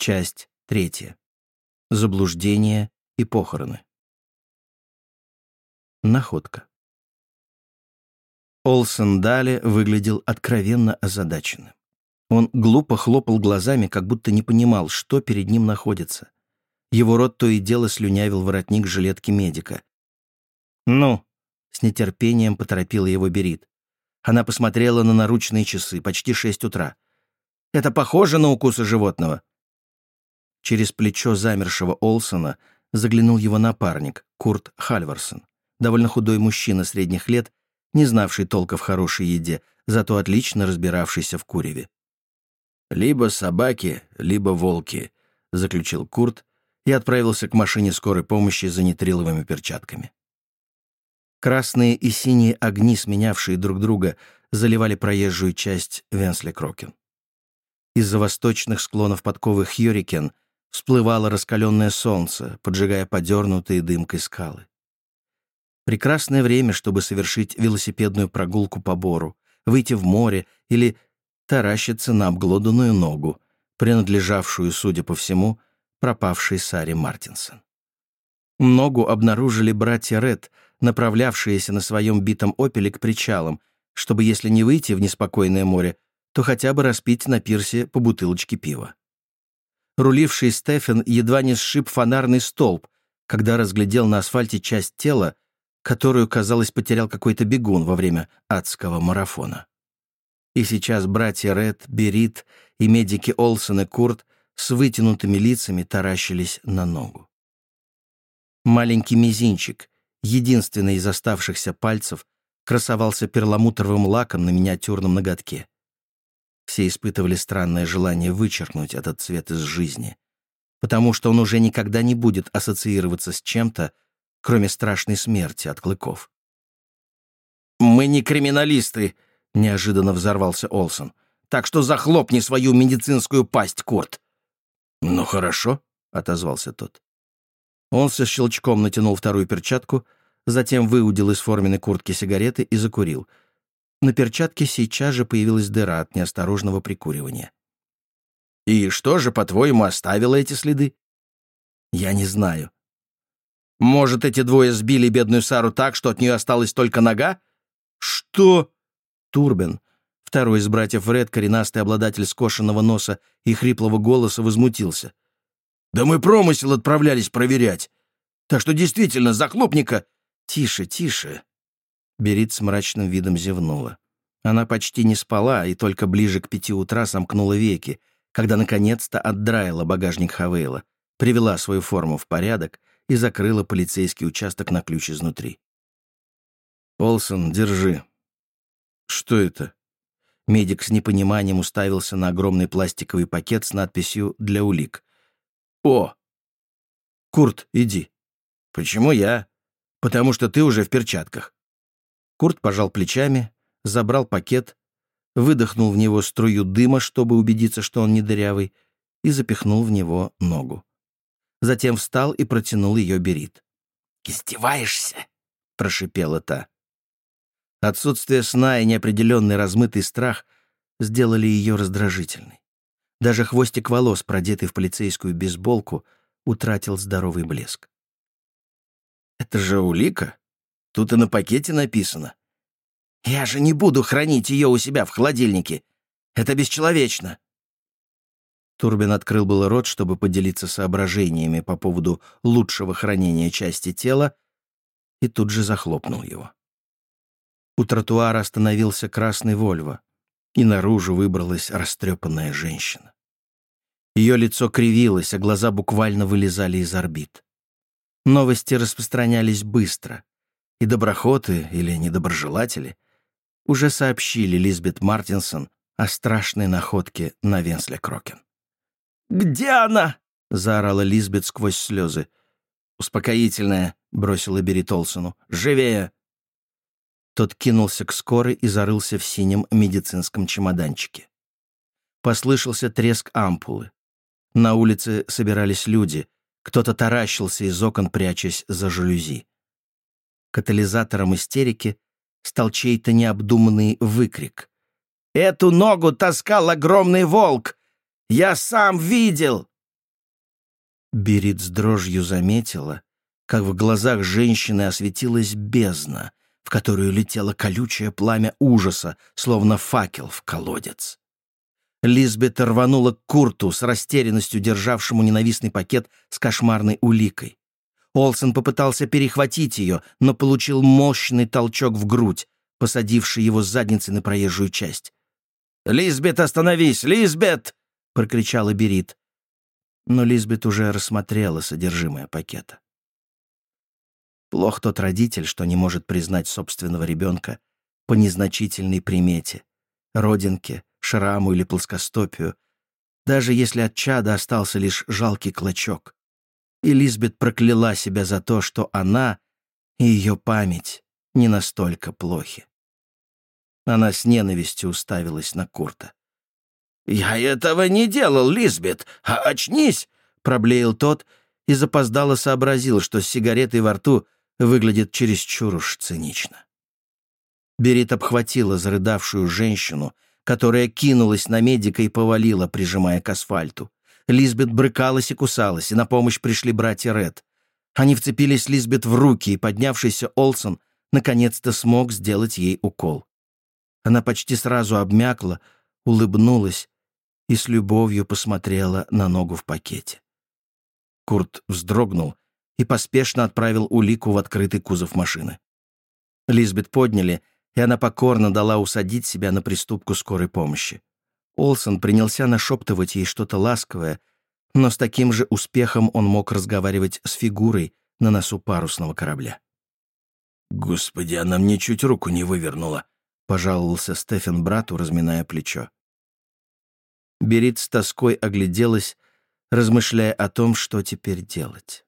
Часть третья. Заблуждение и похороны. Находка. Олсен Дале выглядел откровенно озадаченным. Он глупо хлопал глазами, как будто не понимал, что перед ним находится. Его рот то и дело слюнявил воротник жилетки медика. «Ну», — с нетерпением поторопила его Берит. Она посмотрела на наручные часы, почти шесть утра. «Это похоже на укусы животного?» Через плечо замершего Олсона заглянул его напарник, Курт Хальварсон, довольно худой мужчина средних лет, не знавший толка в хорошей еде, зато отлично разбиравшийся в куреве. «Либо собаки, либо волки», — заключил Курт и отправился к машине скорой помощи за нитриловыми перчатками. Красные и синие огни, сменявшие друг друга, заливали проезжую часть Венсли-Крокен. Из-за восточных склонов подковы Хьюрикен всплывало раскаленное солнце, поджигая подернутые дымкой скалы. Прекрасное время, чтобы совершить велосипедную прогулку по Бору, выйти в море или таращиться на обглоданную ногу, принадлежавшую, судя по всему, пропавшей Саре Мартинсон. Ногу обнаружили братья Ред, направлявшиеся на своем битом «Опеле» к причалам, чтобы, если не выйти в неспокойное море, то хотя бы распить на пирсе по бутылочке пива. Руливший Стефен едва не сшиб фонарный столб, когда разглядел на асфальте часть тела, которую, казалось, потерял какой-то бегун во время адского марафона. И сейчас братья Ред, Берит и медики Олсен и Курт с вытянутыми лицами таращились на ногу. Маленький мизинчик, единственный из оставшихся пальцев, красовался перламутровым лаком на миниатюрном ноготке. Все испытывали странное желание вычеркнуть этот цвет из жизни, потому что он уже никогда не будет ассоциироваться с чем-то, кроме страшной смерти от клыков. «Мы не криминалисты», — неожиданно взорвался Олсон. «Так что захлопни свою медицинскую пасть, Курт». «Ну хорошо», — отозвался тот. Он со щелчком натянул вторую перчатку, затем выудил из форменной куртки сигареты и закурил. На перчатке сейчас же появилась дыра от неосторожного прикуривания. «И что же, по-твоему, оставило эти следы?» «Я не знаю». «Может, эти двое сбили бедную Сару так, что от нее осталась только нога?» «Что?» Турбин, второй из братьев Ред, коренастый обладатель скошенного носа и хриплого голоса, возмутился. Да мы промысел отправлялись проверять. Так что действительно, захлопника...» «Тише, тише!» Берит с мрачным видом зевнула. Она почти не спала и только ближе к пяти утра сомкнула веки, когда наконец-то отдраила багажник Хавейла, привела свою форму в порядок и закрыла полицейский участок на ключ изнутри. «Олсон, держи». «Что это?» Медик с непониманием уставился на огромный пластиковый пакет с надписью «Для улик». «О!» «Курт, иди». «Почему я?» «Потому что ты уже в перчатках». Курт пожал плечами, забрал пакет, выдохнул в него струю дыма, чтобы убедиться, что он не дырявый, и запихнул в него ногу. Затем встал и протянул ее Берит. «Издеваешься?» — прошипела та. Отсутствие сна и неопределенный размытый страх сделали ее раздражительной. Даже хвостик волос, продетый в полицейскую бейсболку, утратил здоровый блеск. «Это же улика. Тут и на пакете написано. Я же не буду хранить ее у себя в холодильнике. Это бесчеловечно». Турбин открыл было рот, чтобы поделиться соображениями по поводу лучшего хранения части тела, и тут же захлопнул его. У тротуара остановился красный «Вольво», и наружу выбралась растрепанная женщина. Ее лицо кривилось, а глаза буквально вылезали из орбит. Новости распространялись быстро, и доброхоты или недоброжелатели уже сообщили Лизбет Мартинсон о страшной находке на Венсле Крокен. «Где она?» — заорала Лизбет сквозь слезы. «Успокоительная», — бросила Берри Толсону. «Живее!» Тот кинулся к скорой и зарылся в синем медицинском чемоданчике. Послышался треск ампулы. На улице собирались люди. Кто-то таращился из окон, прячась за жалюзи. Катализатором истерики стал чей-то необдуманный выкрик. «Эту ногу таскал огромный волк! Я сам видел!» Берит с дрожью заметила, как в глазах женщины осветилась бездна, в которую летело колючее пламя ужаса, словно факел в колодец. Лизбет рванула к Курту с растерянностью державшему ненавистный пакет с кошмарной уликой. Олсен попытался перехватить ее, но получил мощный толчок в грудь, посадивший его с задницей на проезжую часть. «Лизбет, остановись! Лизбет!» — прокричала Берит. Но Лизбет уже рассмотрела содержимое пакета. Плох тот родитель, что не может признать собственного ребенка по незначительной примете, родинке, шраму или плоскостопию, даже если от чада остался лишь жалкий клочок. И Лизбет прокляла себя за то, что она и ее память не настолько плохи. Она с ненавистью уставилась на Курта. «Я этого не делал, Лизбет! А очнись!» — проблеял тот и запоздало сообразил, что с сигаретой во рту выглядит чересчур уж цинично. Берит обхватила зарыдавшую женщину, которая кинулась на медика и повалила, прижимая к асфальту. Лизбет брыкалась и кусалась, и на помощь пришли братья Ред. Они вцепились Лизбет в руки, и поднявшийся Олсон наконец-то смог сделать ей укол. Она почти сразу обмякла, улыбнулась и с любовью посмотрела на ногу в пакете. Курт вздрогнул и поспешно отправил улику в открытый кузов машины. Лизбет подняли, и она покорно дала усадить себя на приступку скорой помощи. Олсон принялся нашептывать ей что-то ласковое, но с таким же успехом он мог разговаривать с фигурой на носу парусного корабля. «Господи, она мне чуть руку не вывернула», — пожаловался Стефан брату, разминая плечо. Берит с тоской огляделась, размышляя о том, что теперь делать.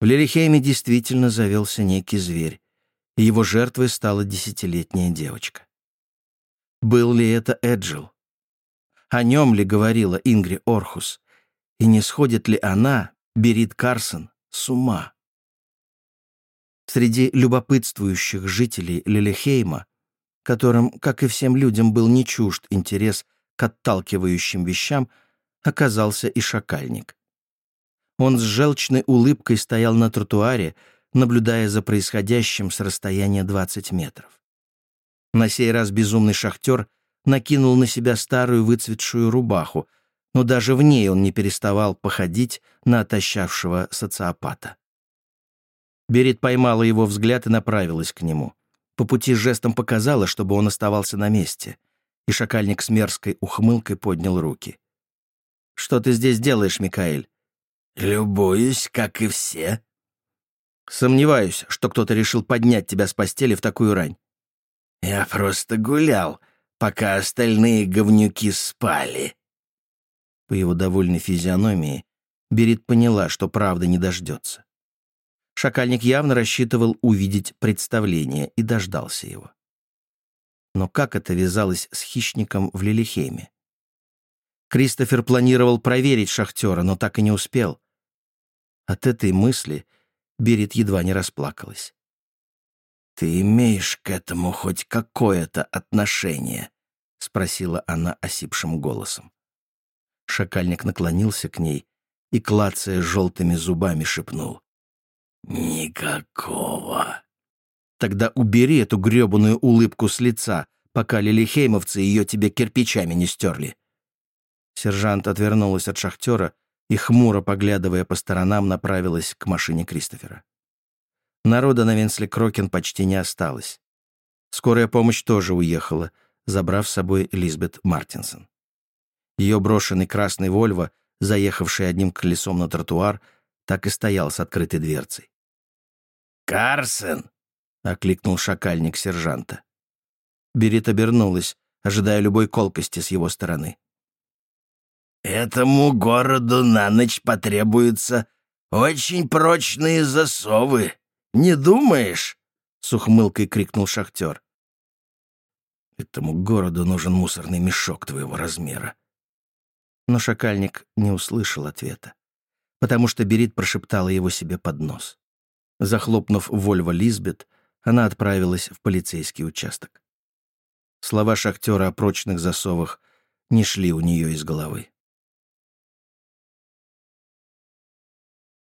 В Лилихейме действительно завелся некий зверь, и его жертвой стала десятилетняя девочка. Был ли это Эджил? О нем ли говорила Ингри Орхус? И не сходит ли она, Берит Карсон, с ума? Среди любопытствующих жителей Лилихейма, которым, как и всем людям, был не чужд интерес к отталкивающим вещам, оказался и шакальник. Он с желчной улыбкой стоял на тротуаре, наблюдая за происходящим с расстояния 20 метров. На сей раз безумный шахтер накинул на себя старую выцветшую рубаху, но даже в ней он не переставал походить на отощавшего социопата. Берет поймала его взгляд и направилась к нему. По пути жестом показала, чтобы он оставался на месте, и шакальник с мерзкой ухмылкой поднял руки. «Что ты здесь делаешь, Микаэль?» «Любуюсь, как и все». «Сомневаюсь, что кто-то решил поднять тебя с постели в такую рань». «Я просто гулял, пока остальные говнюки спали». По его довольной физиономии Берит поняла, что правда не дождется. Шакальник явно рассчитывал увидеть представление и дождался его. Но как это вязалось с хищником в Лилихейме? Кристофер планировал проверить шахтера, но так и не успел. От этой мысли Берет едва не расплакалась. «Ты имеешь к этому хоть какое-то отношение?» — спросила она осипшим голосом. Шакальник наклонился к ней и, клацая желтыми зубами, шепнул. «Никакого». «Тогда убери эту гребаную улыбку с лица, пока лилихеймовцы ее тебе кирпичами не стерли». Сержант отвернулась от шахтера и, хмуро поглядывая по сторонам, направилась к машине Кристофера. Народа на Венсли Крокен почти не осталось. Скорая помощь тоже уехала, забрав с собой Лизбет Мартинсон. Ее брошенный красный «Вольво», заехавший одним колесом на тротуар, так и стоял с открытой дверцей. «Карсен!» — окликнул шакальник сержанта. Берит обернулась, ожидая любой колкости с его стороны. Этому городу на ночь потребуются очень прочные засовы. Не думаешь?» — с ухмылкой крикнул шахтер. «Этому городу нужен мусорный мешок твоего размера». Но шакальник не услышал ответа, потому что Берит прошептала его себе под нос. Захлопнув Вольво Лизбет, она отправилась в полицейский участок. Слова шахтера о прочных засовах не шли у нее из головы.